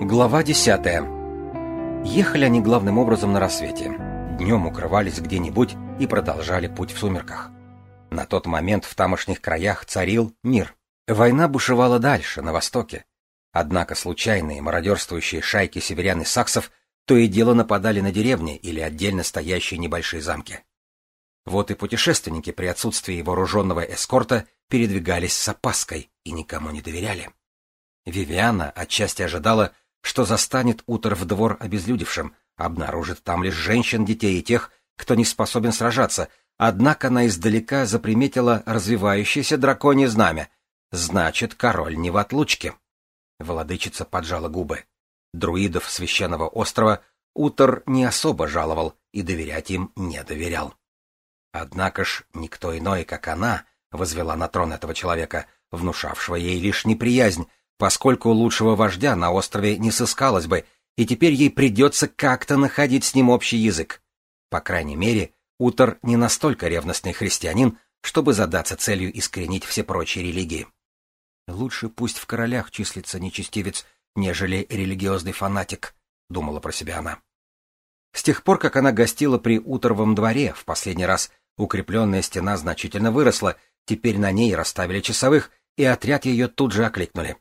Глава десятая. Ехали они главным образом на рассвете. Днем укрывались где-нибудь и продолжали путь в сумерках. На тот момент в тамошних краях царил мир. Война бушевала дальше, на востоке. Однако случайные мародерствующие шайки северян и саксов то и дело нападали на деревни или отдельно стоящие небольшие замки. Вот и путешественники при отсутствии вооруженного эскорта передвигались с опаской и никому не доверяли. Вивиана отчасти ожидала, что застанет утро в двор обезлюдевшим, обнаружит там лишь женщин, детей и тех, кто не способен сражаться, однако она издалека заприметила развивающееся драконье знамя. Значит, король не в отлучке. Владычица поджала губы. Друидов священного острова Утор не особо жаловал и доверять им не доверял. Однако ж никто иной, как она, возвела на трон этого человека, внушавшего ей лишь неприязнь, поскольку лучшего вождя на острове не сыскалось бы, и теперь ей придется как-то находить с ним общий язык. По крайней мере, Утор не настолько ревностный христианин, чтобы задаться целью искоренить все прочие религии. Лучше пусть в королях числится нечестивец, нежели религиозный фанатик, думала про себя она. С тех пор, как она гостила при Уторовом дворе в последний раз, укрепленная стена значительно выросла, теперь на ней расставили часовых, и отряд ее тут же окликнули.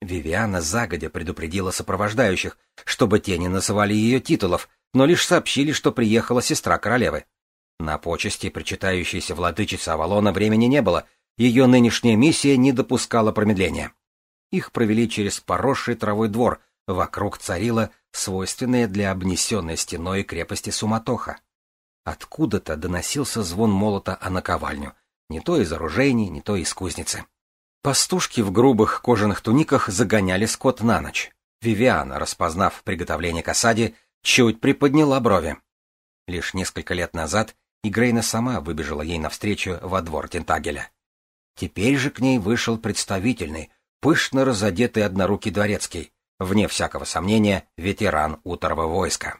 Вивиана загодя предупредила сопровождающих, чтобы те не называли ее титулов, но лишь сообщили, что приехала сестра королевы. На почести, причитающейся владычице Авалона, времени не было, ее нынешняя миссия не допускала промедления. Их провели через поросший травой двор, вокруг царила свойственная для обнесенной стеной крепости суматоха. Откуда-то доносился звон молота о наковальню, не то из оружейни, не то из кузницы. Пастушки в грубых кожаных туниках загоняли скот на ночь. Вивиана, распознав приготовление к осаде, чуть приподняла брови. Лишь несколько лет назад Игрейна сама выбежала ей навстречу во двор Тентагеля. Теперь же к ней вышел представительный, пышно разодетый однорукий дворецкий, вне всякого сомнения, ветеран уторого войска.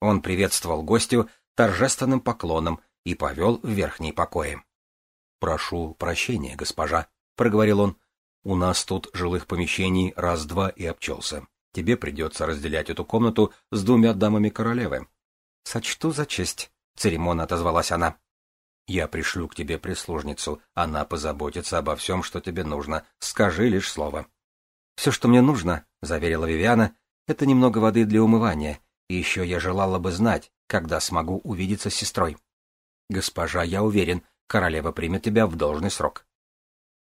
Он приветствовал гостю торжественным поклоном и повел в верхние покои. — Прошу прощения, госпожа, — проговорил он. — У нас тут жилых помещений раз-два и обчелся. Тебе придется разделять эту комнату с двумя дамами королевы. — Сочту за честь, — церемонно отозвалась она. — Я пришлю к тебе прислужницу. Она позаботится обо всем, что тебе нужно. Скажи лишь слово. — Все, что мне нужно, — заверила Вивиана, — это немного воды для умывания. И еще я желала бы знать, когда смогу увидеться с сестрой. — Госпожа, я уверен, королева примет тебя в должный срок.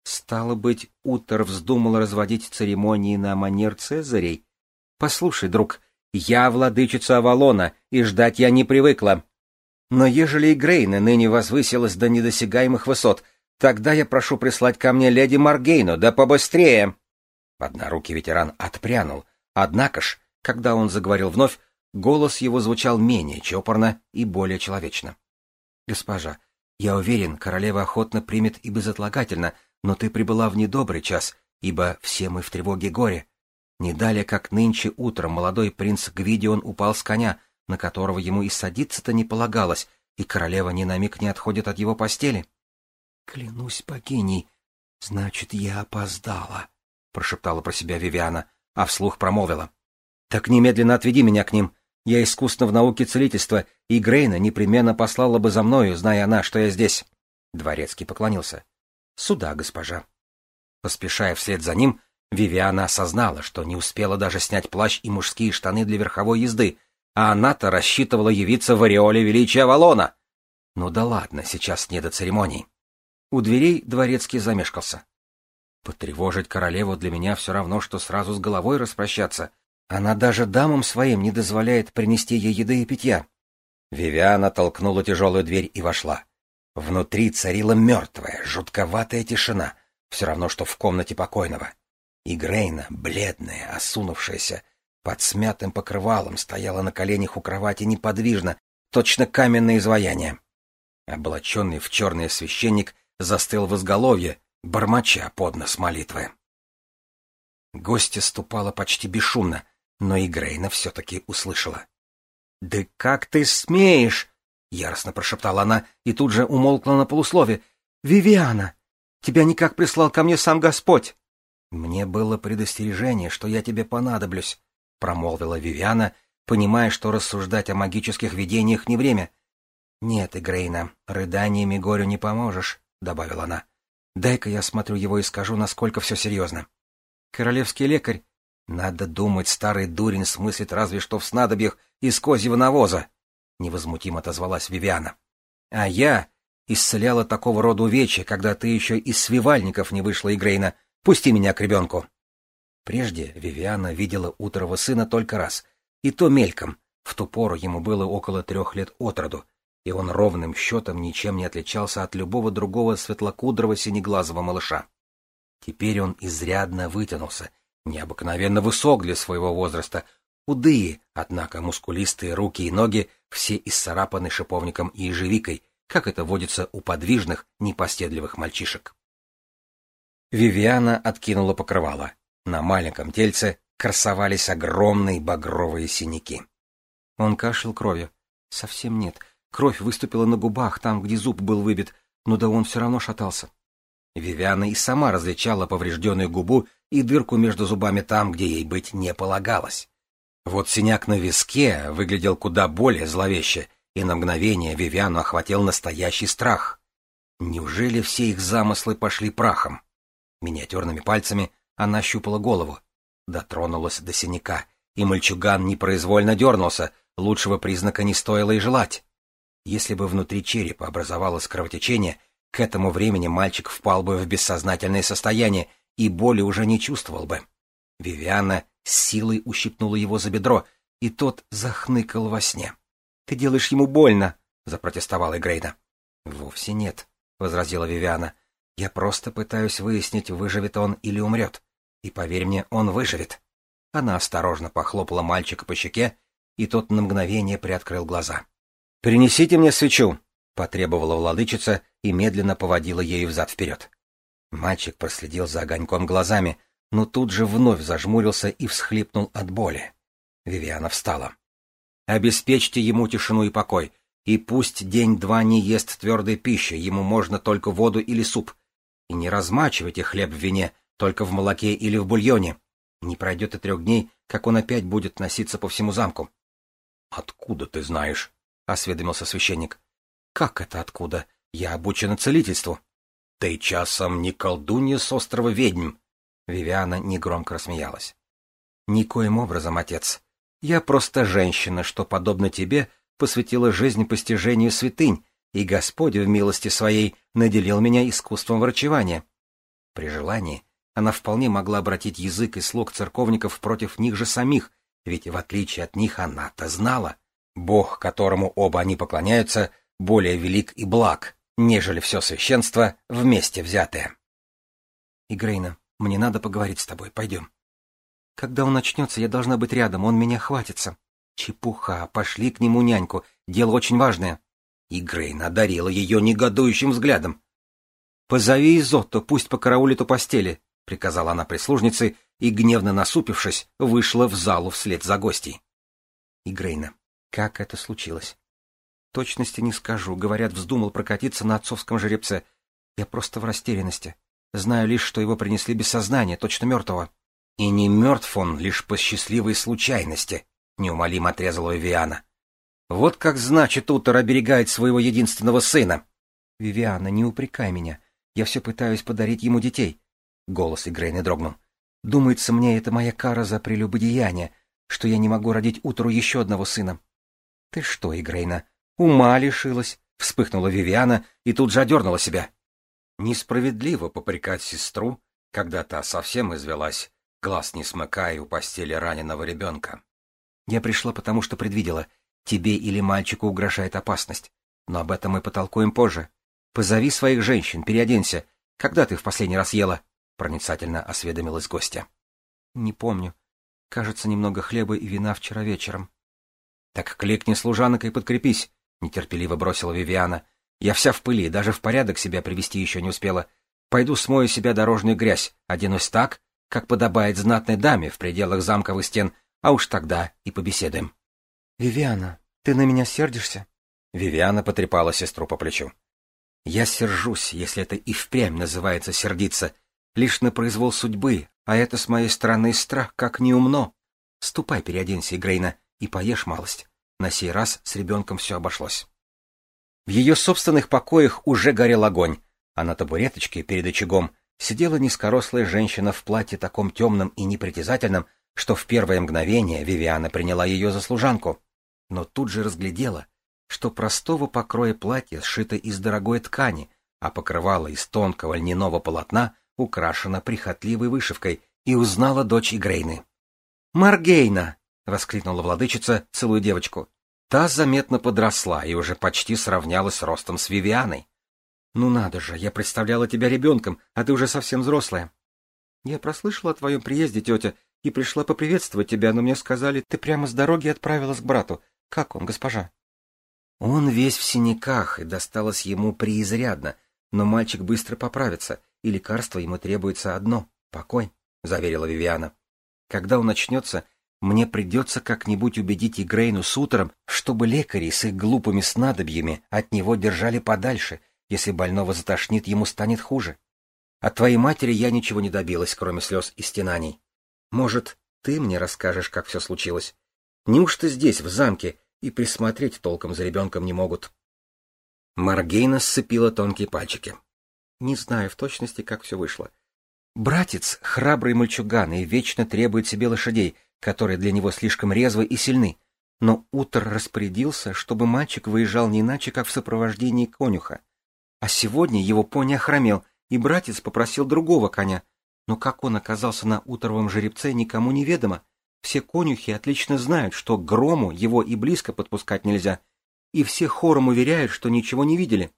Стало быть, Утер вздумал разводить церемонии на манер Цезарей? Послушай, друг, я владычица Авалона, и ждать я не привыкла. Но ежели и Грейна ныне возвысилась до недосягаемых высот, тогда я прошу прислать ко мне леди Маргейну, да побыстрее. Однорукий ветеран отпрянул, однако ж, когда он заговорил вновь, голос его звучал менее чопорно и более человечно. — Госпожа, я уверен, королева охотно примет и безотлагательно но ты прибыла в недобрый час, ибо все мы в тревоге горе. Не далее, как нынче утром молодой принц Гвидион упал с коня, на которого ему и садиться-то не полагалось, и королева ни на миг не отходит от его постели. — Клянусь богиней, значит, я опоздала, — прошептала про себя Вивиана, а вслух промолвила. — Так немедленно отведи меня к ним. Я искусна в науке целительства, и Грейна непременно послала бы за мною, зная она, что я здесь. Дворецкий поклонился. Сюда, госпожа. Поспешая вслед за ним, Вивиана осознала, что не успела даже снять плащ и мужские штаны для верховой езды, а она-то рассчитывала явиться в ореоле величия Валона. Ну да ладно, сейчас не до церемоний. У дверей дворецкий замешкался. Потревожить королеву для меня все равно, что сразу с головой распрощаться. Она даже дамам своим не дозволяет принести ей еды и питья. Вивиана толкнула тяжелую дверь и вошла. Внутри царила мертвая, жутковатая тишина, все равно, что в комнате покойного. И Грейна, бледная, осунувшаяся, под смятым покрывалом, стояла на коленях у кровати неподвижно, точно каменное изваяние. Облаченный в черный священник застыл в изголовье, бормоча под нос молитвы. Гостья ступала почти бесшумно, но и Грейна все-таки услышала. — Да как ты смеешь? — яростно прошептала она и тут же умолкла на полуслове. «Вивиана! Тебя никак прислал ко мне сам Господь!» «Мне было предостережение, что я тебе понадоблюсь», промолвила Вивиана, понимая, что рассуждать о магических видениях не время. Нет, Игрейна, рыданиями горю не поможешь, добавила она. Дай-ка я смотрю его и скажу, насколько все серьезно. Королевский лекарь. Надо думать, старый дурень смыслит разве что в снадобьях из козьего навоза, невозмутимо отозвалась Вивиана. А я исцеляла такого рода увечья, когда ты еще из свивальников не вышла, Игрейна. Пусти меня к ребенку. Прежде Вивиана видела утрого сына только раз, и то мельком. В ту пору ему было около трех лет от роду, и он ровным счетом ничем не отличался от любого другого светлокудрого синеглазого малыша. Теперь он изрядно вытянулся, необыкновенно высок для своего возраста, худые, однако мускулистые руки и ноги все исцарапаны шиповником и ежевикой, как это водится у подвижных, непоседливых мальчишек. Вивиана откинула покрывало. На маленьком тельце красовались огромные багровые синяки. Он кашлял кровью. Совсем нет. Кровь выступила на губах, там, где зуб был выбит, но да он все равно шатался. Вивиана и сама различала поврежденную губу и дырку между зубами там, где ей быть не полагалось. Вот синяк на виске выглядел куда более зловеще, и на мгновение Вивиану охватил настоящий страх. Неужели все их замыслы пошли прахом? Миниатюрными пальцами она щупала голову, дотронулась до синяка, и мальчуган непроизвольно дернулся, лучшего признака не стоило и желать. Если бы внутри черепа образовалось кровотечение, к этому времени мальчик впал бы в бессознательное состояние и боли уже не чувствовал бы. Вивиана с силой ущипнула его за бедро, и тот захныкал во сне. — Ты делаешь ему больно, — запротестовала Грейна. — Вовсе нет, — возразила Вивиана. — Я просто пытаюсь выяснить, выживет он или умрет. И поверь мне, он выживет. Она осторожно похлопала мальчика по щеке, и тот на мгновение приоткрыл глаза. «Принесите мне свечу!» — потребовала владычица и медленно поводила ею взад-вперед. Мальчик проследил за огоньком глазами, но тут же вновь зажмурился и всхлипнул от боли. Вивиана встала. «Обеспечьте ему тишину и покой, и пусть день-два не ест твердой пищи, ему можно только воду или суп. И не размачивайте хлеб в вине, только в молоке или в бульоне. Не пройдет и трех дней, как он опять будет носиться по всему замку. — Откуда ты знаешь? — осведомился священник. — Как это откуда? Я обучена целительству. — Ты часом не колдунья с острова ведьм? Вивиана негромко рассмеялась. — Никоим образом, отец. Я просто женщина, что, подобно тебе, посвятила жизнь постижению святынь, и Господь в милости своей наделил меня искусством врачевания. При желании она вполне могла обратить язык и слуг церковников против них же самих, ведь в отличие от них она-то знала. Бог, которому оба они поклоняются, более велик и благ, нежели все священство вместе взятое. Игрейна, мне надо поговорить с тобой, пойдем. Когда он начнется, я должна быть рядом, он меня хватится. Чепуха, пошли к нему няньку, дело очень важное. Игрейна одарила ее негодующим взглядом. Позови Изотто, пусть покараулит у постели, приказала она прислужнице и, гневно насупившись, вышла в залу вслед за гостей. Игрейна, как это случилось? Точности не скажу, говорят, вздумал прокатиться на отцовском жеребце. Я просто в растерянности. Знаю лишь, что его принесли без сознания, точно мертвого. И не мертв он лишь по счастливой случайности, неумолимо отрезала Вивиана. Вот как значит Утор оберегает своего единственного сына. Вивиана, не упрекай меня. Я все пытаюсь подарить ему детей. Голос Игрейны дрогнул. «Думается мне, это моя кара за прелюбодеяние, что я не могу родить утру еще одного сына». «Ты что, Игрейна, ума лишилась?» — вспыхнула Вивиана и тут же одернула себя. Несправедливо попрекать сестру, когда та совсем извелась, глаз не смыкая у постели раненого ребенка. Я пришла потому, что предвидела, тебе или мальчику угрожает опасность. Но об этом мы потолкуем позже. Позови своих женщин, переоденься. Когда ты в последний раз ела? проницательно осведомилась гостья. Не помню. Кажется, немного хлеба и вина вчера вечером. Так кликни служанок и подкрепись, нетерпеливо бросила Вивиана. Я вся в пыли, даже в порядок себя привести еще не успела. Пойду смою себя дорожную грязь, оденусь так, как подобает знатной даме в пределах замковых стен, а уж тогда и побеседуем. Вивиана, ты на меня сердишься? Вивиана потрепала сестру по плечу. Я сержусь, если это и впрямь называется сердиться, лишь на произвол судьбы, а это с моей стороны страх как неумно. Ступай, переоденься, Грейна, и поешь малость. На сей раз с ребенком все обошлось. В ее собственных покоях уже горел огонь, а на табуреточке перед очагом сидела низкорослая женщина в платье таком темном и непритязательном, что в первое мгновение Вивиана приняла ее за служанку, но тут же разглядела, что простого покроя платье сшито из дорогой ткани, а покрывало из тонкого льняного полотна украшено прихотливой вышивкой, и узнала дочь Игрейны. «Маргейна!» — воскликнула владычица, целую девочку. Та заметно подросла и уже почти сравнялась ростом с Вивианой. «Ну надо же, я представляла тебя ребенком, а ты уже совсем взрослая». «Я прослышала о твоем приезде, тетя, и пришла поприветствовать тебя, но мне сказали, ты прямо с дороги отправилась к брату. Как он, госпожа?» Он весь в синяках, и досталось ему преизрядно, но мальчик быстро поправится, и лекарство ему требуется одно — покой, — заверила Вивиана. Когда он начнется, мне придется как-нибудь убедить Игрейну с утром, чтобы лекари с их глупыми снадобьями от него держали подальше, если больного затошнит, ему станет хуже. От твоей матери я ничего не добилась, кроме слез и стенаний. Может, ты мне расскажешь, как все случилось? Неужто здесь, в замке, и присмотреть толком за ребенком не могут? Маргейна сцепила тонкие пальчики. Не знаю в точности, как все вышло. Братец — храбрый мальчуган и вечно требует себе лошадей, которые для него слишком резвы и сильны. Но Утр распорядился, чтобы мальчик выезжал не иначе, как в сопровождении конюха. А сегодня его пони охромел, и братец попросил другого коня. Но как он оказался на уторовом жеребце, никому не ведомо. Все конюхи отлично знают, что грому его и близко подпускать нельзя, и все хором уверяют, что ничего не видели.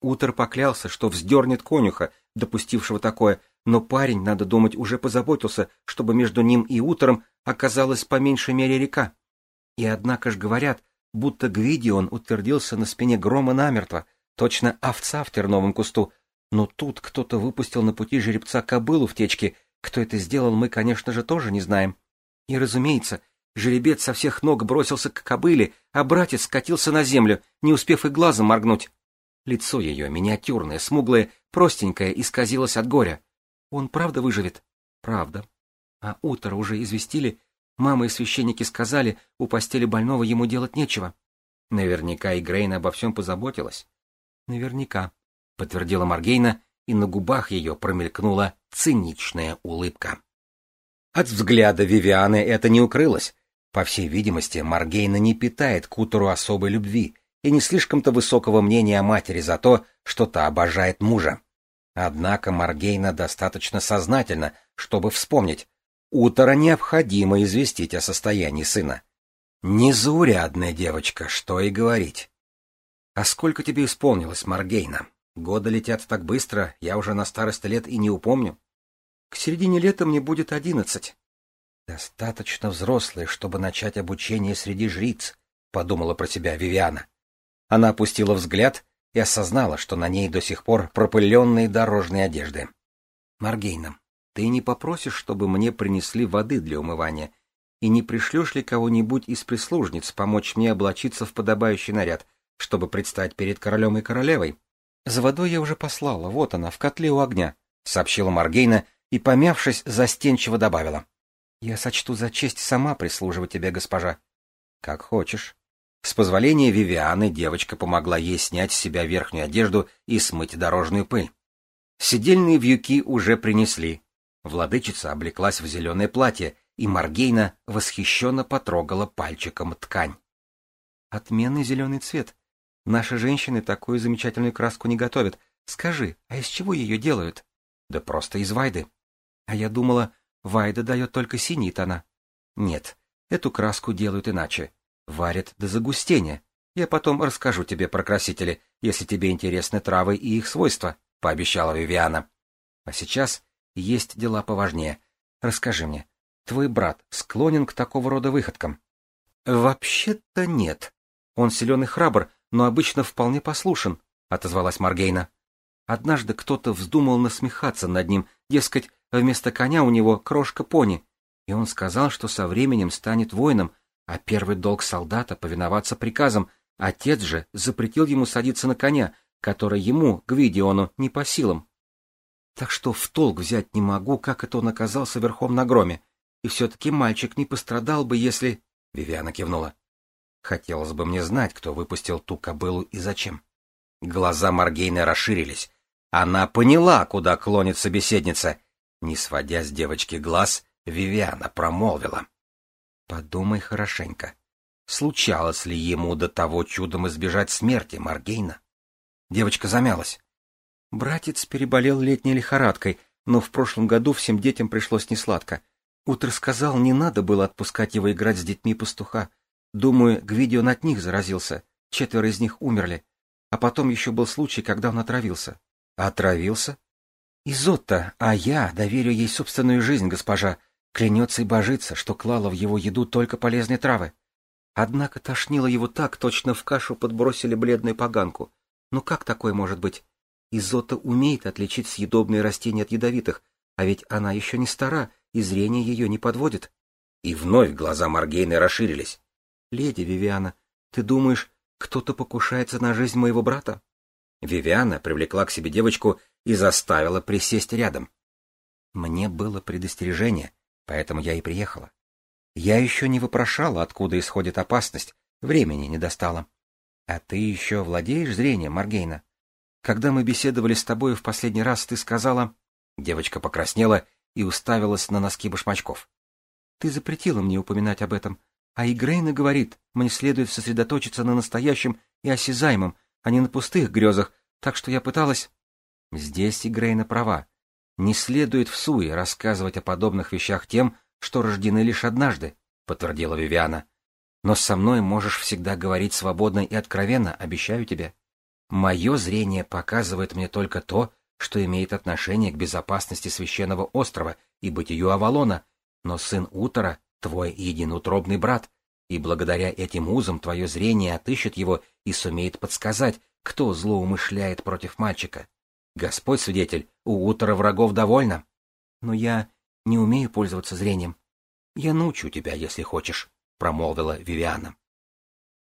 Утор поклялся, что вздернет конюха, допустившего такое, но парень, надо думать, уже позаботился, чтобы между ним и утром оказалась по меньшей мере река. И однако ж говорят, будто Гвидион утвердился на спине грома намертво, точно овца в терновом кусту. Но тут кто-то выпустил на пути жеребца кобылу в течке. Кто это сделал, мы, конечно же, тоже не знаем. И, разумеется, жеребец со всех ног бросился к кобыле, а братец скатился на землю, не успев и глазом моргнуть. Лицо ее, миниатюрное, смуглое, простенькое, исказилось от горя. Он правда выживет? Правда. А утро уже известили, мама и священники сказали, у постели больного ему делать нечего. Наверняка и Грейна обо всем позаботилась. Наверняка, подтвердила Маргейна, и на губах ее промелькнула циничная улыбка. От взгляда Вивианы это не укрылось. По всей видимости, Маргейна не питает к Утеру особой любви и не слишком-то высокого мнения о матери за то, что та обожает мужа. Однако Маргейна достаточно сознательна, чтобы вспомнить, Утора необходимо известить о состоянии сына. Незаурядная девочка, что и говорить. А сколько тебе исполнилось, Маргейна? Годы летят так быстро, я уже на старости лет и не упомню. К середине лета мне будет одиннадцать. Достаточно взрослые, чтобы начать обучение среди жриц, подумала про себя Вивиана. Она опустила взгляд и осознала, что на ней до сих пор пропыленные дорожные одежды. Маргейна, ты не попросишь, чтобы мне принесли воды для умывания, и не пришлешь ли кого-нибудь из прислужниц помочь мне облачиться в подобающий наряд, чтобы предстать перед королем и королевой? За водой я уже послала, вот она, в котле у огня, — сообщила Маргейна и, помявшись, застенчиво добавила. — Я сочту за честь сама прислуживать тебе, госпожа. — Как хочешь. С позволения Вивианы девочка помогла ей снять с себя верхнюю одежду и смыть дорожную пыль. Сидельные вьюки уже принесли. Владычица облеклась в зеленое платье, и Маргейна восхищенно потрогала пальчиком ткань. Отменный зеленый цвет. Наши женщины такую замечательную краску не готовят. Скажи, а из чего ее делают? Да просто из вайды. А я думала, Вайда дает только синие тона. Нет, эту краску делают иначе. Варят до загустения. Я потом расскажу тебе про красители, если тебе интересны травы и их свойства, — пообещала Вивиана. А сейчас есть дела поважнее. Расскажи мне, твой брат склонен к такого рода выходкам? — Вообще-то нет. Он силен и храбр, но обычно вполне послушен, — отозвалась Маргейна. Однажды кто-то вздумал насмехаться над ним, дескать, Вместо коня у него крошка-пони, и он сказал, что со временем станет воином, а первый долг солдата — повиноваться приказам, отец же запретил ему садиться на коня, который ему, Гвидиону, не по силам. Так что в толк взять не могу, как это он оказался верхом на громе. и все-таки мальчик не пострадал бы, если... Вивиана кивнула. Хотелось бы мне знать, кто выпустил ту кобылу и зачем. Глаза Маргейны расширились. Она поняла, куда клонит собеседница. Не сводя с девочки глаз, Вивиана промолвила. Подумай хорошенько. Случалось ли ему до того чудом избежать смерти Маргейна? Девочка замялась. Братец переболел летней лихорадкой, но в прошлом году всем детям пришлось несладко. Утро сказал, не надо было отпускать его играть с детьми пастуха. Думаю, Гвидион от них заразился. Четверо из них умерли. А потом еще был случай, когда он отравился. Отравился? Изотта, а я доверю ей собственную жизнь, госпожа. Клянется и божится, что клала в его еду только полезные травы. Однако тошнило его так, точно в кашу подбросили бледную поганку. Ну как такое может быть? Изота умеет отличить съедобные растения от ядовитых, а ведь она еще не стара, и зрение ее не подводит. И вновь глаза Маргейны расширились. «Леди Вивиана, ты думаешь, кто-то покушается на жизнь моего брата?» Вивиана привлекла к себе девочку и заставила присесть рядом. Мне было предостережение, поэтому я и приехала. Я еще не вопрошала, откуда исходит опасность, времени не достала. А ты еще владеешь зрением, Маргейна? Когда мы беседовали с тобой в последний раз, ты сказала... Девочка покраснела и уставилась на носки башмачков. Ты запретила мне упоминать об этом, а Игрейна говорит, мне следует сосредоточиться на настоящем и осязаемом, а не на пустых грезах, так что я пыталась... Здесь Игрейна права. Не следует в суе рассказывать о подобных вещах тем, что рождены лишь однажды, — подтвердила Вивиана. Но со мной можешь всегда говорить свободно и откровенно, обещаю тебе. Мое зрение показывает мне только то, что имеет отношение к безопасности священного острова и бытию Авалона, но сын Утора — твой единутробный брат, и благодаря этим узам твое зрение отыщет его и сумеет подсказать, кто злоумышляет против мальчика. Господь свидетель, у Утора врагов довольно. Но я не умею пользоваться зрением. Я научу тебя, если хочешь, — промолвила Вивиана.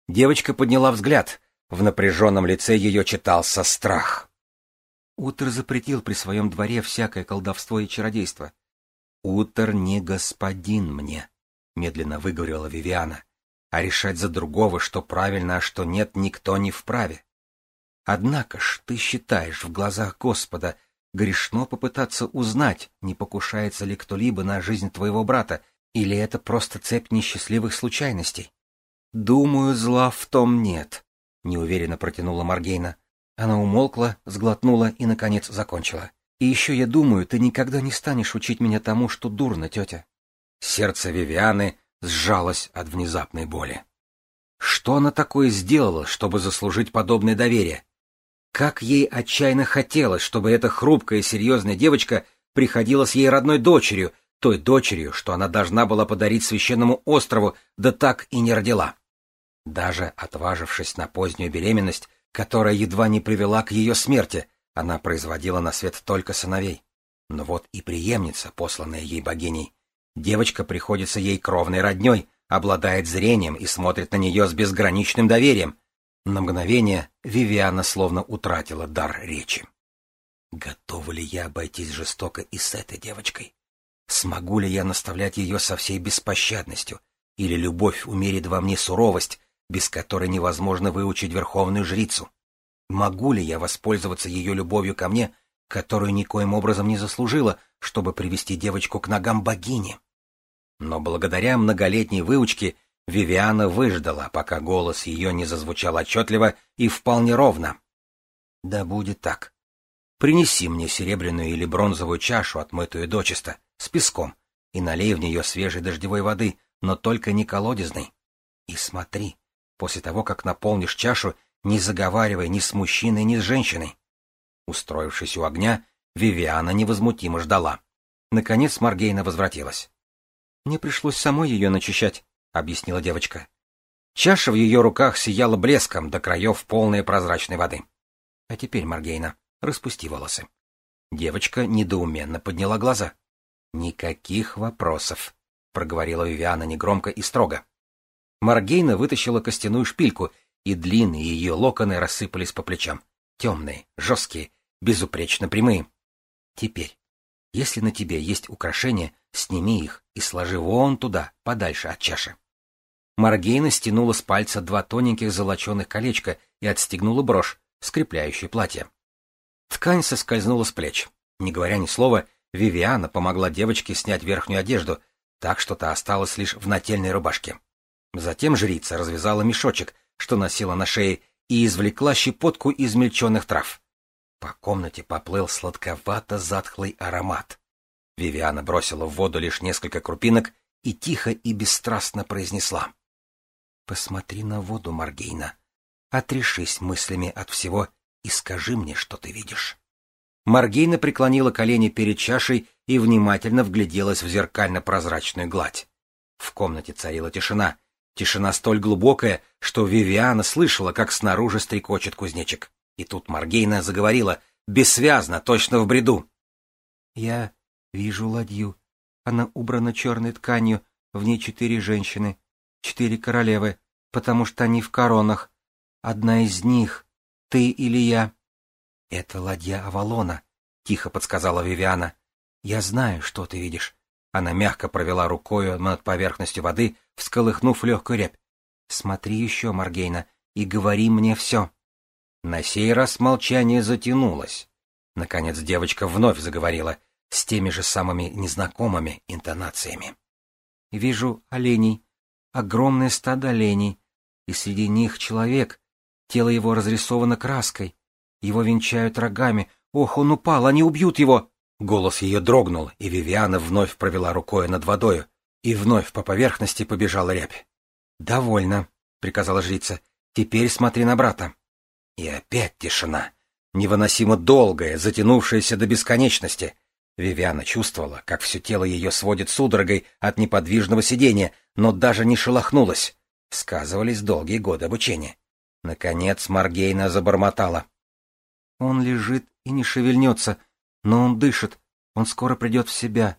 Девочка подняла взгляд. В напряженном лице ее читался страх. Утр запретил при своем дворе всякое колдовство и чародейство. «Утр не господин мне», — медленно выговорила Вивиана, «а решать за другого, что правильно, а что нет, никто не вправе. Однако ж ты считаешь в глазах Господа грешно попытаться узнать, не покушается ли кто-либо на жизнь твоего брата, или это просто цепь несчастливых случайностей? Думаю, зла в том нет», — неуверенно протянула Маргейна. Она умолкла, сглотнула и, наконец, закончила. «И еще я думаю, ты никогда не станешь учить меня тому, что дурно, тетя». Сердце Вивианы сжалось от внезапной боли. Что она такое сделала, чтобы заслужить подобное доверие? Как ей отчаянно хотелось, чтобы эта хрупкая и серьезная девочка приходила с ей родной дочерью, той дочерью, что она должна была подарить священному острову, да так и не родила. Даже отважившись на позднюю беременность, которая едва не привела к ее смерти. Она производила на свет только сыновей. Но вот и преемница, посланная ей богиней. Девочка приходится ей кровной родней, обладает зрением и смотрит на нее с безграничным доверием. На мгновение Вивиана словно утратила дар речи. Готова ли я обойтись жестоко и с этой девочкой? Смогу ли я наставлять ее со всей беспощадностью? Или любовь умерит во мне суровость, без которой невозможно выучить верховную жрицу? Могу ли я воспользоваться ее любовью ко мне, которую никоим образом не заслужила, чтобы привести девочку к ногам богини? Но благодаря многолетней выучке Вивиана выждала, пока голос ее не зазвучал отчетливо и вполне ровно. «Да будет так. Принеси мне серебряную или бронзовую чашу, отмытую дочисто, с песком, и налей в нее свежей дождевой воды, но только не колодезной. И смотри, После того, как наполнишь чашу, не заговаривай ни с мужчиной, ни с женщиной. Устроившись у огня, Вивиана невозмутимо ждала. Наконец Маргейна возвратилась. «Мне пришлось самой ее начищать», — объяснила девочка. Чаша в ее руках сияла блеском до краев полной прозрачной воды. «А теперь, Маргейна, распусти волосы». Девочка недоуменно подняла глаза. «Никаких вопросов», — проговорила Вивиана негромко и строго. Маргейна вытащила костяную шпильку, и длинные ее локоны рассыпались по плечам. Темные, жесткие, безупречно прямые. Теперь, Если на тебе есть украшения, сними их и сложи вон туда, подальше от чаши. Маргейна стянула с пальца два тоненьких золоченых колечка и отстегнула брошь, скрепляющую платье. Ткань соскользнула с плеч. Не говоря ни слова, Вивиана помогла девочке снять верхнюю одежду, так что та осталась лишь в нательной рубашке. Затем жрица развязала мешочек, что носила на шее, и извлекла щепотку измельченных трав. По комнате поплыл сладковато-затхлый аромат. Вивиана бросила в воду лишь несколько крупинок и тихо и бесстрастно произнесла. «Посмотри на воду, Маргейна. Отрешись мыслями от всего и скажи мне, что ты видишь». Маргейна преклонила колени перед чашей и внимательно вгляделась в зеркально-прозрачную гладь. В комнате царила тишина, тишина столь глубокая, что Вивиана слышала, как снаружи стрекочет кузнечик. И тут Маргейна заговорила, бессвязно, точно в бреду. «Я вижу ладью. Она убрана черной тканью, в ней четыре женщины, четыре королевы, потому что они в коронах. Одна из них — ты или я. — Это ладья Авалона, — тихо подсказала Вивиана. — Я знаю, что ты видишь. Она мягко провела рукою над поверхностью воды, всколыхнув легкую рябь. — Смотри еще, Маргейна, и говори мне все. На сей раз молчание затянулось. Наконец девочка вновь заговорила, с теми же самыми незнакомыми интонациями. — Вижу оленей, огромное стадо оленей, и среди них человек, тело его разрисовано краской, его венчают рогами. Ох, он упал, они убьют его! Голос ее дрогнул, и Вивиана вновь провела рукой над водою, и вновь по поверхности побежала рябь. «Довольно», — приказала жрица. «Теперь смотри на брата». И опять тишина, невыносимо долгая, затянувшаяся до бесконечности. Вивиана чувствовала, как все тело ее сводит судорогой от неподвижного сидения, но даже не шелохнулась. Сказывались долгие годы обучения. Наконец Маргейна забормотала. Он лежит и не шевельнется, но он дышит, он скоро придет в себя.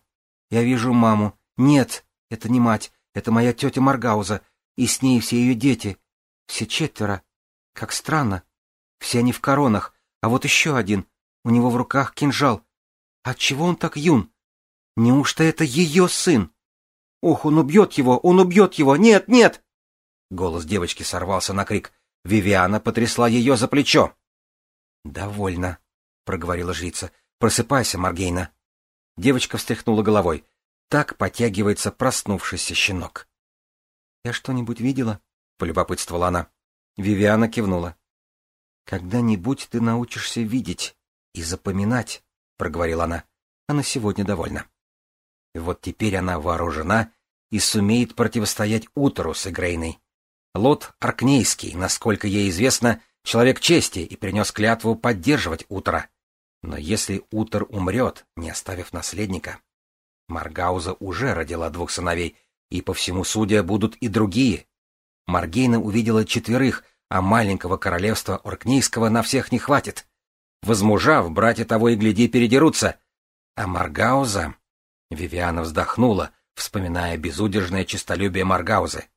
Я вижу маму. Нет, это не мать, это моя тетя Маргауза, и с ней все ее дети. Все четверо. Как странно. Все они в коронах, а вот еще один. У него в руках кинжал. Отчего он так юн? Неужто это ее сын? Ох, он убьет его, он убьет его! Нет, нет! Голос девочки сорвался на крик. Вивиана потрясла ее за плечо. «Довольно», — проговорила жрица. «Просыпайся, Маргейна». Девочка встряхнула головой. Так потягивается проснувшийся щенок. «Я что-нибудь видела?» — полюбопытствовала она. Вивиана кивнула. «Когда-нибудь ты научишься видеть и запоминать», — проговорила она. «А сегодня довольна». Вот теперь она вооружена и сумеет противостоять Утору с Игрейной. Лот Аркнейский, насколько ей известно, человек чести и принес клятву поддерживать Утра. Но если Утр умрет, не оставив наследника... Маргауза уже родила двух сыновей, и по всему судя будут и другие. Маргейна увидела четверых, а маленького королевства Оркнейского на всех не хватит. Возмужав, братья того и гляди передерутся. А Маргауза... Вивиана вздохнула, вспоминая безудержное честолюбие Маргаузы.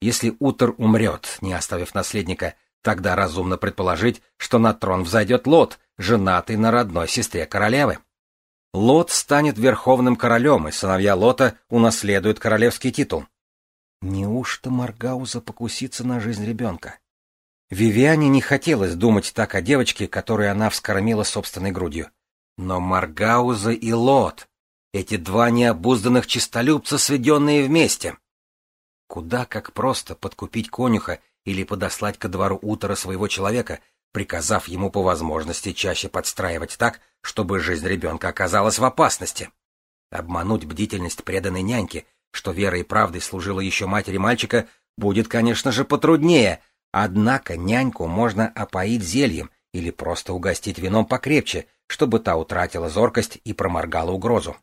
Если Утр умрет, не оставив наследника, Тогда разумно предположить, что на трон взойдет Лот, женатый на родной сестре королевы. Лот станет верховным королем, и сыновья Лота унаследуют королевский титул. Неужто Маргауза покусится на жизнь ребенка? Вивиане не хотелось думать так о девочке, которую она вскормила собственной грудью. Но Маргауза и Лот — эти два необузданных чистолюбца, сведенные вместе. Куда как просто подкупить конюха или подослать ко двору утра своего человека, приказав ему по возможности чаще подстраивать так, чтобы жизнь ребенка оказалась в опасности. Обмануть бдительность преданной няньки, что верой и правдой служила еще матери мальчика, будет, конечно же, потруднее, однако няньку можно опоить зельем или просто угостить вином покрепче, чтобы та утратила зоркость и проморгала угрозу.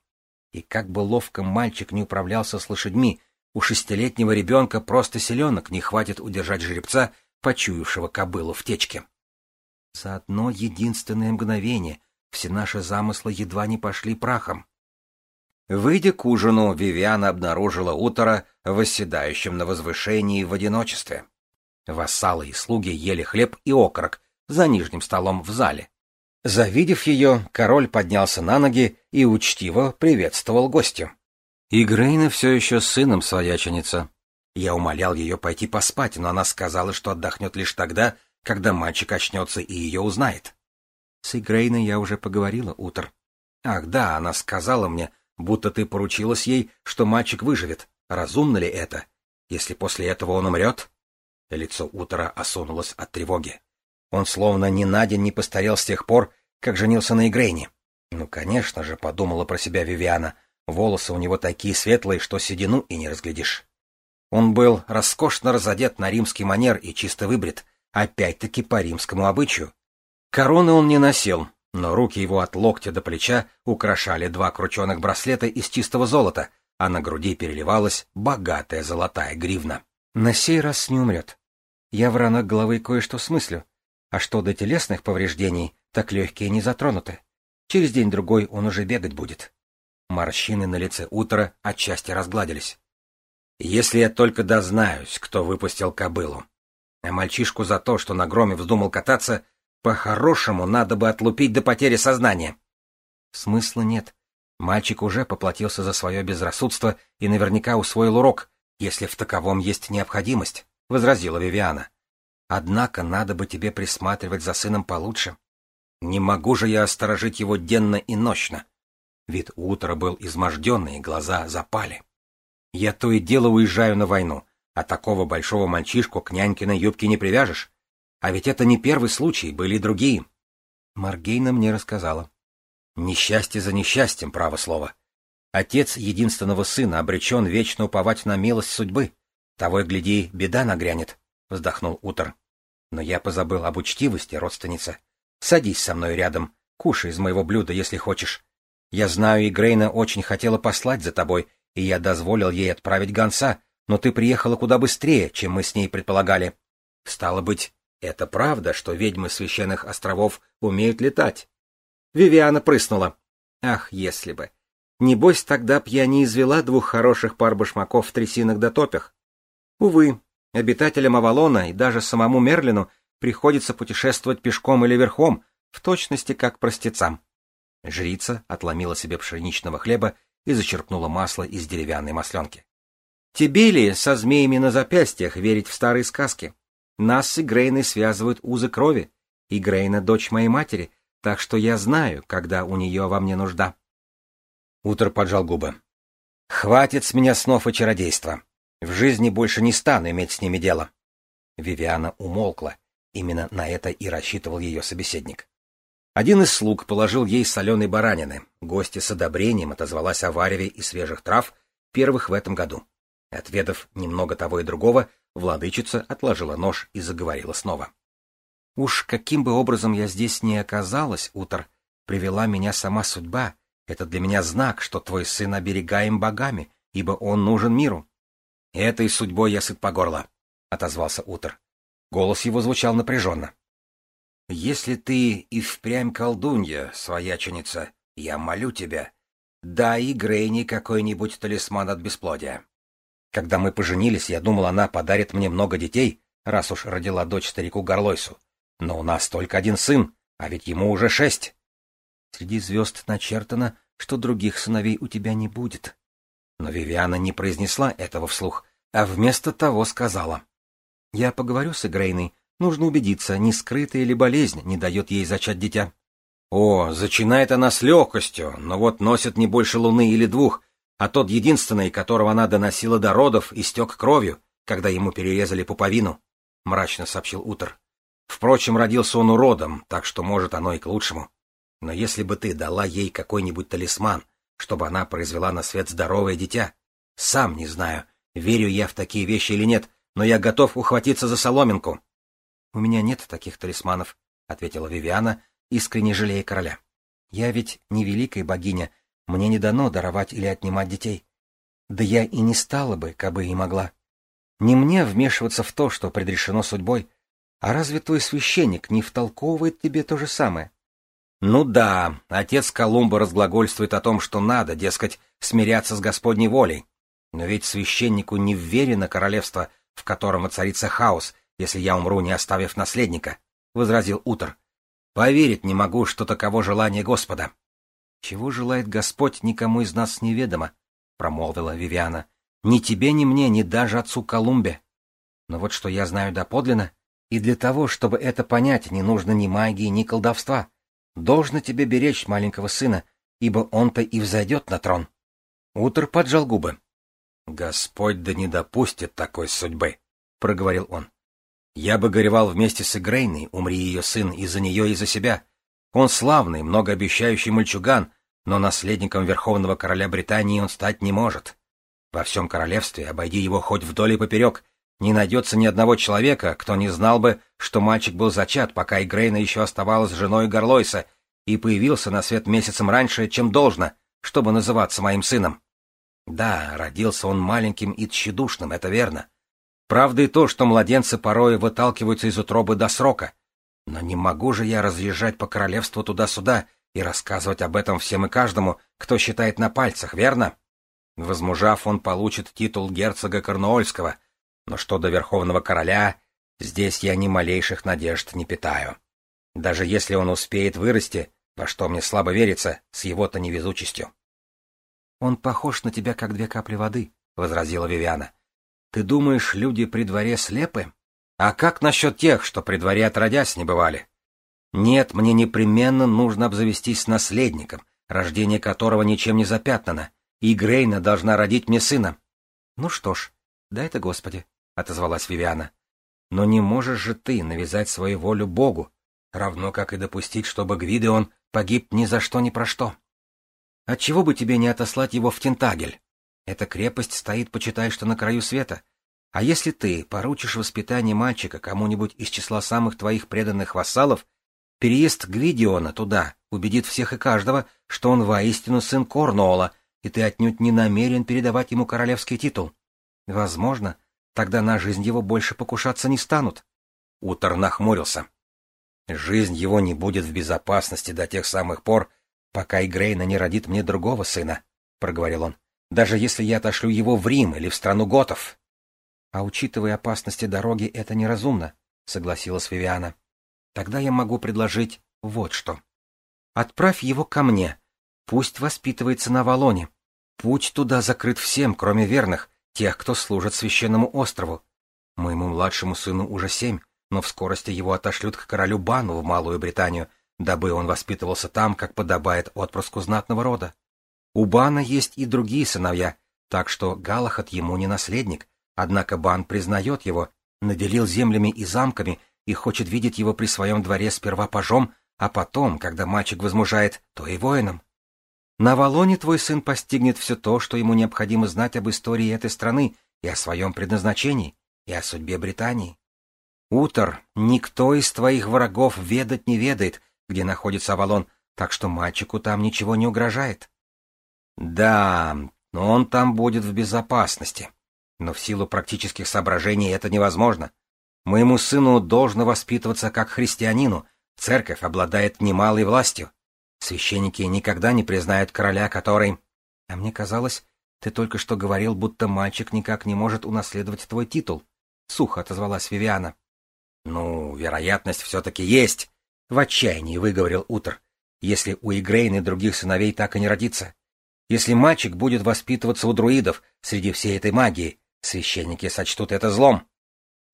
И как бы ловко мальчик не управлялся с лошадьми, у шестилетнего ребенка просто селенок не хватит удержать жеребца, почуявшего кобылу в течке. За одно единственное мгновение все наши замыслы едва не пошли прахом. Выйдя к ужину, Вивиана обнаружила утро восседающим на возвышении в одиночестве. Вассалы и слуги ели хлеб и окорок за нижним столом в зале. Завидев ее, король поднялся на ноги и учтиво приветствовал гостю. Игрейна все еще с сыном свояченица. Я умолял ее пойти поспать, но она сказала, что отдохнет лишь тогда, когда мальчик очнется и ее узнает. С Игрейной я уже поговорила, Утр. Ах да, она сказала мне, будто ты поручилась ей, что мальчик выживет. Разумно ли это? Если после этого он умрет? Лицо Утра осунулось от тревоги. Он словно ни на день не постарел с тех пор, как женился на Игрейне. Ну, конечно же, подумала про себя Вивиана, волосы у него такие светлые, что седину и не разглядишь. Он был роскошно разодет на римский манер и чисто выбрит, опять-таки по римскому обычаю. Короны он не носил, но руки его от локтя до плеча украшали два крученых браслета из чистого золота, а на груди переливалась богатая золотая гривна. На сей раз не умрет. Я в ранах головы кое-что смыслю. А что до телесных повреждений, так легкие не затронуты. Через день-другой он уже бегать будет. Морщины на лице утра отчасти разгладились. Если я только дознаюсь, кто выпустил кобылу. А мальчишку за то, что на громе вздумал кататься, по-хорошему надо бы отлупить до потери сознания. Смысла нет. Мальчик уже поплатился за свое безрассудство и наверняка усвоил урок, если в таковом есть необходимость, — возразила Вивиана. Однако надо бы тебе присматривать за сыном получше. Не могу же я осторожить его денно и ночно. Вид утра был изможденный, глаза запали. Я то и дело уезжаю на войну, а такого большого мальчишку к нянькиной юбке не привяжешь. А ведь это не первый случай, были и другие. Маргейна мне рассказала. Несчастье за несчастьем, право слово. Отец единственного сына обречен вечно уповать на милость судьбы. Того и гляди, беда нагрянет, — вздохнул Утр. Но я позабыл об учтивости, родственница. Садись со мной рядом, кушай из моего блюда, если хочешь. Я знаю, и Грейна очень хотела послать за тобой, и я дозволил ей отправить гонца, но ты приехала куда быстрее, чем мы с ней предполагали. Стало быть, это правда, что ведьмы священных островов умеют летать? Вивиана прыснула. Ах, если бы. Небось, тогда б я не извела двух хороших пар башмаков в трясинах да топях. Увы, обитателям Авалона и даже самому Мерлину приходится путешествовать пешком или верхом, в точности как простецам. Жрица отломила себе пшеничного хлеба и зачерпнула масло из деревянной масленки. Тебе ли со змеями на запястьях верить в старые сказки? Нас с Игрейной связывают узы крови. Игрейна — дочь моей матери, так что я знаю, когда у нее во мне нужда. Утро поджал губы. Хватит с меня снов и чародейства. В жизни больше не стану иметь с ними дело. Вивиана умолкла. Именно на это и рассчитывал ее собеседник. Один из слуг положил ей соленой баранины. Гостья с одобрением отозвалась о вареве и свежих трав, первых в этом году. Отведав немного того и другого, владычица отложила нож и заговорила снова. «Уж каким бы образом я здесь не оказалась, Утор, привела меня сама судьба. Это для меня знак, что твой сын оберегаем богами, ибо он нужен миру». «Этой судьбой я сыт по горло», — отозвался Утор. Голос его звучал напряженно. Если ты и впрямь колдунья, свояченица, я молю тебя, дай Грейни какой-нибудь талисман от бесплодия. Когда мы поженились, я думал, она подарит мне много детей, раз уж родила дочь старику Горлойсу. Но у нас только один сын, а ведь ему уже шесть. Среди звезд начертано, что других сыновей у тебя не будет. Но Вивиана не произнесла этого вслух, а вместо того сказала. Я поговорю с Игрейной, Нужно убедиться, не скрытая ли болезнь не дает ей зачать дитя. О, зачинает она с легкостью, но вот носит не больше луны или двух, а тот единственный, которого она доносила до родов, истек кровью, когда ему перерезали пуповину, — мрачно сообщил Утер. Впрочем, родился он уродом, так что, может, оно и к лучшему. Но если бы ты дала ей какой-нибудь талисман, чтобы она произвела на свет здоровое дитя, сам не знаю, верю я в такие вещи или нет, но я готов ухватиться за соломинку. «У меня нет таких талисманов», — ответила Вивиана, искренне жалея короля. «Я ведь не великая богиня, мне не дано даровать или отнимать детей. Да я и не стала бы, кабы и могла. Не мне вмешиваться в то, что предрешено судьбой. А разве твой священник не втолковывает тебе то же самое? Ну да, отец Колумба разглагольствует о том, что надо, дескать, смиряться с Господней волей. Но ведь священнику не вверено королевство, в котором воцарится хаос, если я умру, не оставив наследника, — возразил Утр. Поверить не могу, что таково желание Господа. Чего желает Господь, никому из нас неведомо, промолвила Вивиана. Ни тебе, ни мне, ни даже отцу Колумбе. Но вот что я знаю доподлинно, и для того, чтобы это понять, не нужно ни магии, ни колдовства. Должно тебе беречь маленького сына, ибо он-то и взойдет на трон. Утр поджал губы. — Господь да не допустит такой судьбы, — проговорил он. — Я бы горевал вместе с Игрейной, умри ее сын и за нее, и за себя. Он славный, многообещающий мальчуган, но наследником Верховного Короля Британии он стать не может. Во всем королевстве обойди его хоть вдоль и поперек, не найдется ни одного человека, кто не знал бы, что мальчик был зачат, пока Игрейна еще оставалась женой Горлойса, и появился на свет месяцем раньше, чем должно, чтобы называться моим сыном. Да, родился он маленьким и тщедушным, это верно. Правда и то, что младенцы порой выталкиваются из утробы до срока. Но не могу же я разъезжать по королевству туда-сюда и рассказывать об этом всем и каждому, кто считает на пальцах, верно? Возмужав, он получит титул герцога Корнуольского, но что до верховного короля, здесь я ни малейших надежд не питаю. Даже если он успеет вырасти, во что мне слабо верится, с его-то невезучестью. «Он похож на тебя, как две капли воды», — возразила Вивиана. «Ты думаешь, люди при дворе слепы? А как насчет тех, что при дворе отродясь не бывали? Нет, мне непременно нужно обзавестись наследником, рождение которого ничем не запятнано, и Грейна должна родить мне сына». «Ну что ж, дай это Господи», — отозвалась Вивиана. «Но не можешь же ты навязать свою волю Богу, равно как и допустить, чтобы Гвидеон погиб ни за что ни про что». Отчего бы тебе не отослать его в Тентагель? Эта крепость стоит, почитай, что на краю света. А если ты поручишь воспитание мальчика кому-нибудь из числа самых твоих преданных вассалов, переезд Гвидиона туда убедит всех и каждого, что он воистину сын Корнуола, и ты отнюдь не намерен передавать ему королевский титул. Возможно, тогда на жизнь его больше покушаться не станут. Утор нахмурился. Жизнь его не будет в безопасности до тех самых пор, «Пока Игрейна не родит мне другого сына», — проговорил он, — «даже если я отошлю его в Рим или в страну готов». «А учитывая опасности дороги, это неразумно», — согласилась Вивиана. «Тогда я могу предложить вот что. Отправь его ко мне. Пусть воспитывается на Авалоне. Путь туда закрыт всем, кроме верных, тех, кто служит священному острову. Моему младшему сыну уже семь, но в скорости его отошлют к королю Бану в Малую Британию, дабы он воспитывался там, как подобает отпрыску знатного рода. У Бана есть и другие сыновья, так что Галахат ему не наследник, однако Бан признает его, наделил землями и замками и хочет видеть его при своем дворе сперва пажом, а потом, когда мальчик возмужает, то и воином. На Валоне твой сын постигнет все то, что ему необходимо знать об истории этой страны и о своем предназначении, и о судьбе Британии. Утор, никто из твоих врагов ведать не ведает, где находится Авалон, так что мальчику там ничего не угрожает. Да, но он там будет в безопасности. Но в силу практических соображений это невозможно. Моему сыну должно воспитываться как христианину, церковь обладает немалой властью. Священники никогда не признают короля, который... А мне казалось, ты только что говорил, будто мальчик никак не может унаследовать твой титул. Сухо отозвалась Вивиана. Ну, вероятность все-таки есть, — в отчаянии выговорил Утр. «Если у Игрейн и других сыновей так и не родится. Если мальчик будет воспитываться у друидов среди всей этой магии, священники сочтут это злом».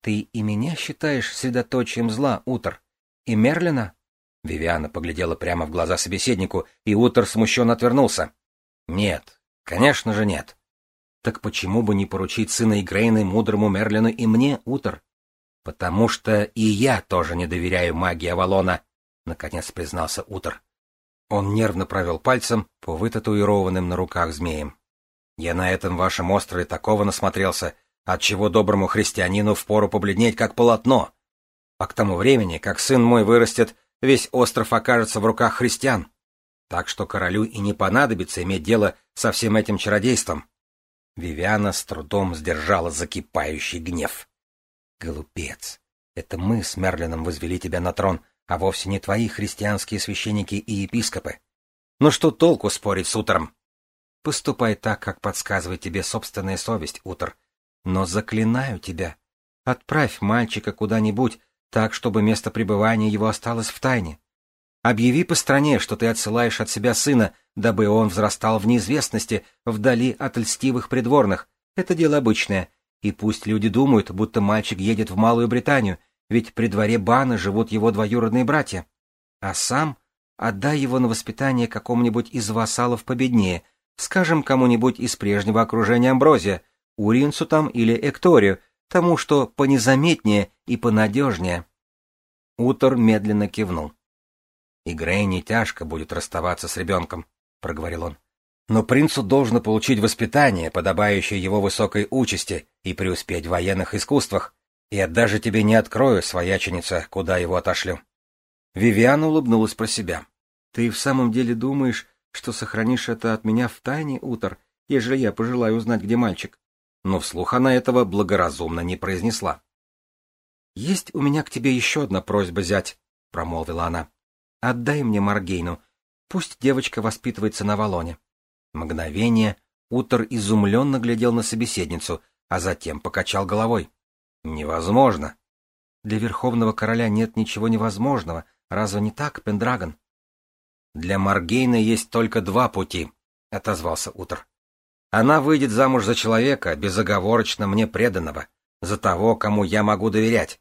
«Ты и меня считаешь средоточием зла, Утр? И Мерлина?» Вивиана поглядела прямо в глаза собеседнику, и Утр смущенно отвернулся. «Нет, конечно же нет». «Так почему бы не поручить сына Игрейны мудрому Мерлину и мне, Утр?» «Потому что и я тоже не доверяю магии Авалона», — наконец признался Утр. Он нервно провел пальцем по вытатуированным на руках змеям. «Я на этом вашем острове такого насмотрелся, отчего доброму христианину впору побледнеть, как полотно. А к тому времени, как сын мой вырастет, весь остров окажется в руках христиан. Так что королю и не понадобится иметь дело со всем этим чародейством». Вивиана с трудом сдержала закипающий гнев. Глупец. Это мы с Мерлином возвели тебя на трон, а вовсе не твои христианские священники и епископы. Ну что толку спорить с утром? Поступай так, как подсказывает тебе собственная совесть, Утр. Но заклинаю тебя, отправь мальчика куда-нибудь, так, чтобы место пребывания его осталось в тайне. Объяви по стране, что ты отсылаешь от себя сына, дабы он взрастал в неизвестности, вдали от льстивых придворных. Это дело обычное. И пусть люди думают, будто мальчик едет в Малую Британию, ведь при дворе Бана живут его двоюродные братья. А сам отдай его на воспитание какому-нибудь из вассалов победнее, скажем, кому-нибудь из прежнего окружения Амброзия, Уринцу там или Экторию, тому, что понезаметнее и понадежнее. Утор медленно кивнул. И Грейни тяжко будет расставаться с ребенком, — проговорил он. Но принцу должно получить воспитание, подобающее его высокой участи, и преуспеть в военных искусствах. Я даже тебе не открою, свояченица, куда его отошлю. Вивиана улыбнулась про себя. — Ты в самом деле думаешь, что сохранишь это от меня в тайне, Утор, ежели я пожелаю узнать, где мальчик? Но вслух она этого благоразумно не произнесла. — Есть у меня к тебе еще одна просьба, зять, — промолвила она. Отдай мне Маргейну. Пусть девочка воспитывается на Валоне. Мгновение Утор изумленно глядел на собеседницу, а затем покачал головой. Невозможно. Для Верховного Короля нет ничего невозможного. Разве не так, Пендрагон? Для Маргейна есть только два пути, — отозвался Утор. Она выйдет замуж за человека, безоговорочно мне преданного, за того, кому я могу доверять.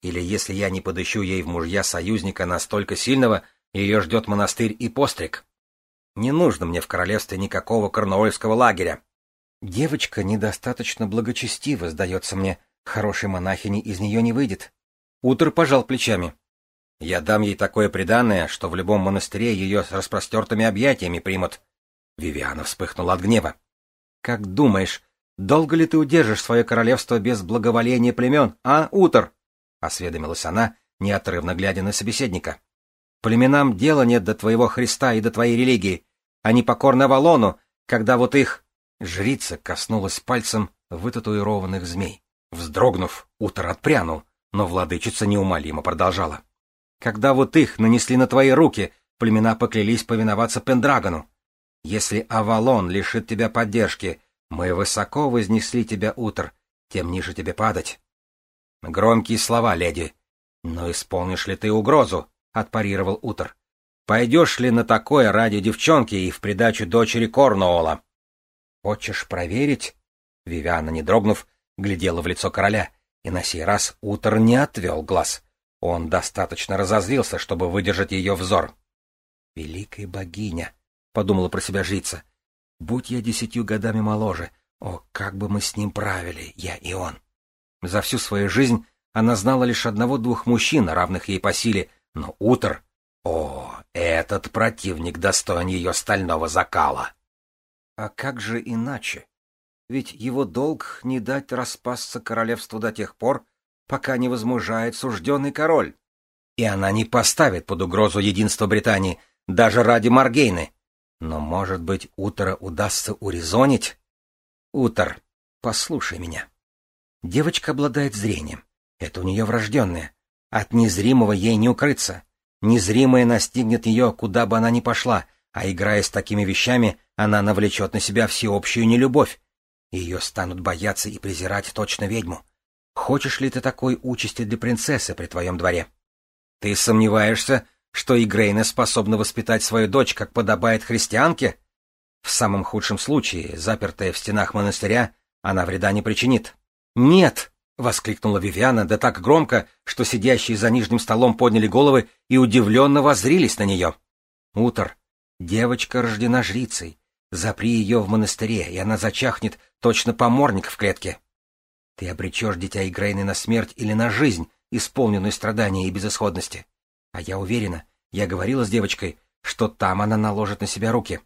Или если я не подыщу ей в мужья союзника настолько сильного, ее ждет монастырь и постриг. Не нужно мне в королевстве никакого корнуольского лагеря. Девочка недостаточно благочестива, сдается мне. Хорошей монахини из нее не выйдет. Утр пожал плечами. Я дам ей такое преданное, что в любом монастыре ее с распростертыми объятиями примут. Вивиана вспыхнула от гнева. — Как думаешь, долго ли ты удержишь свое королевство без благоволения племен, а, Утр? — осведомилась она, неотрывно глядя на собеседника. «Племенам дела нет до твоего Христа и до твоей религии. Они покорны Авалону, когда вот их...» Жрица коснулась пальцем вытатуированных змей. Вздрогнув, Утор отпрянул, но владычица неумолимо продолжала. «Когда вот их нанесли на твои руки, племена поклялись повиноваться Пендрагону. Если Авалон лишит тебя поддержки, мы высоко вознесли тебя, Утр, тем ниже тебе падать. Громкие слова, леди. Но исполнишь ли ты угрозу? отпарировал Утер. Пойдешь ли на такое ради девчонки и в придачу дочери Корнуола? Хочешь проверить? Вивиана, не дрогнув, глядела в лицо короля, и на сей раз Утер не отвел глаз. Он достаточно разозлился, чтобы выдержать ее взор. «Великая богиня!» — подумала про себя жрица. «Будь я десятью годами моложе, о, как бы мы с ним правили, я и он!» За всю свою жизнь она знала лишь одного-двух мужчин, равных ей по силе, но Утр... О, этот противник достоин ее стального закала! А как же иначе? Ведь его долг не дать распасться королевству до тех пор, пока не возмужает сужденный король. И она не поставит под угрозу единство Британии, даже ради Маргейны. Но, может быть, Утора удастся урезонить? Утор, послушай меня. Девочка обладает зрением. Это у нее врожденное. От незримого ей не укрыться. Незримое настигнет ее, куда бы она ни пошла, а играя с такими вещами, она навлечет на себя всеобщую нелюбовь. Ее станут бояться и презирать точно ведьму. Хочешь ли ты такой участи для принцессы при твоем дворе? Ты сомневаешься, что Игрейна способна воспитать свою дочь, как подобает христианке? В самом худшем случае, запертая в стенах монастыря, она вреда не причинит. «Нет!» — воскликнула Вивиана, да так громко, что сидящие за нижним столом подняли головы и удивленно воззрились на нее. «Утор, девочка рождена жрицей. Запри ее в монастыре, и она зачахнет, точно поморник в клетке. Ты обречешь дитя Игрейны на смерть или на жизнь, исполненную страдания и безысходности. А я уверена, я говорила с девочкой, что там она наложит на себя руки».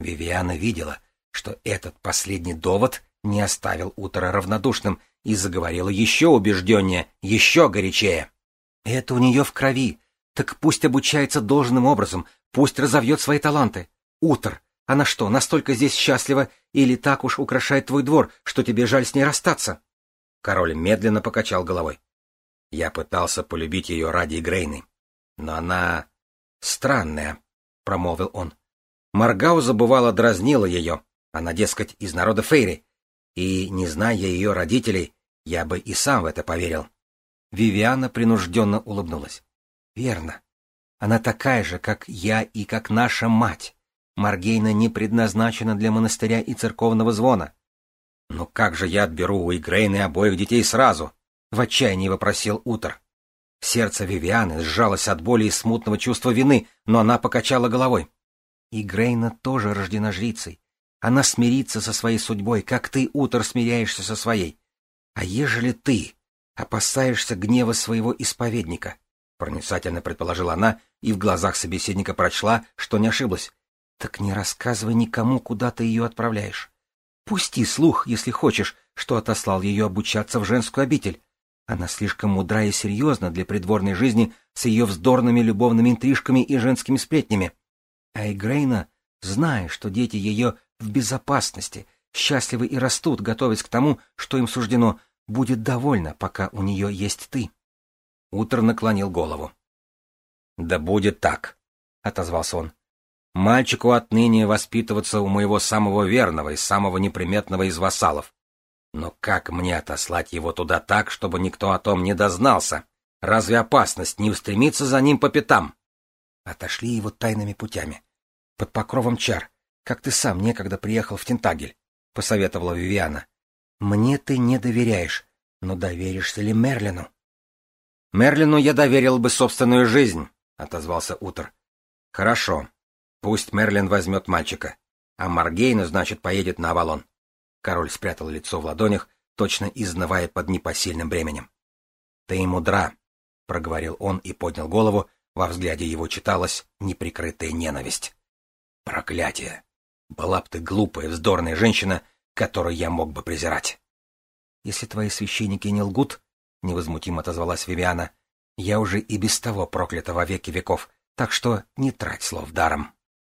Вивиана видела, что этот последний довод не оставил Утора равнодушным и заговорила еще убежденнее, еще горячее. Это у нее в крови. Так пусть обучается должным образом, пусть разовьет свои таланты. Утр, она что, настолько здесь счастлива или так уж украшает твой двор, что тебе жаль с ней расстаться? Король медленно покачал головой. Я пытался полюбить ее ради Грейны, но она странная, — промолвил он. Маргауза бывало дразнила ее. Она, дескать, из народа Фейри, и, не зная ее родителей, я бы и сам в это поверил. Вивиана принужденно улыбнулась. Верно. Она такая же, как я и как наша мать. Маргейна не предназначена для монастыря и церковного звона. «Но как же я отберу у Игрейны обоих детей сразу?» — в отчаянии вопросил Утр. Сердце Вивианы сжалось от боли и смутного чувства вины, но она покачала головой. Игрейна тоже рождена жрицей. Она смирится со своей судьбой, как ты, Утр, смиряешься со своей. А ежели ты опасаешься гнева своего исповедника, проницательно предположила она и в глазах собеседника прочла, что не ошиблась. Так не рассказывай никому, куда ты ее отправляешь. Пусти слух, если хочешь, что отослал ее обучаться в женскую обитель. Она слишком мудра и серьезна для придворной жизни с ее вздорными любовными интрижками и женскими сплетнями. А Игрейна, зная, что дети ее в безопасности, счастливы и растут, готовясь к тому, что им суждено, будет довольна, пока у нее есть ты. Утро наклонил голову. — Да будет так, — отозвался он. Мальчику отныне воспитываться у моего самого верного и самого неприметного из вассалов. Но как мне отослать его туда так, чтобы никто о том не дознался? Разве опасность не устремится за ним по пятам? Отошли его тайными путями. Под покровом чар, как ты сам некогда приехал в Тентагель, — посоветовала Вивиана. Мне ты не доверяешь, но доверишься ли Мерлину? Мерлину я доверил бы собственную жизнь, — отозвался Утр. Хорошо, Пусть Мерлин возьмет мальчика, а Маргейна, значит, поедет на Авалон. Король спрятал лицо в ладонях, точно изнывая под непосильным бременем. — Ты мудра, — проговорил он и поднял голову, во взгляде его читалась неприкрытая ненависть. — Проклятие! Была б ты глупая, вздорная женщина, которую я мог бы презирать. — Если твои священники не лгут, — невозмутимо отозвалась Вивиана, — я уже и без того проклята во веки веков, так что не трать слов даром.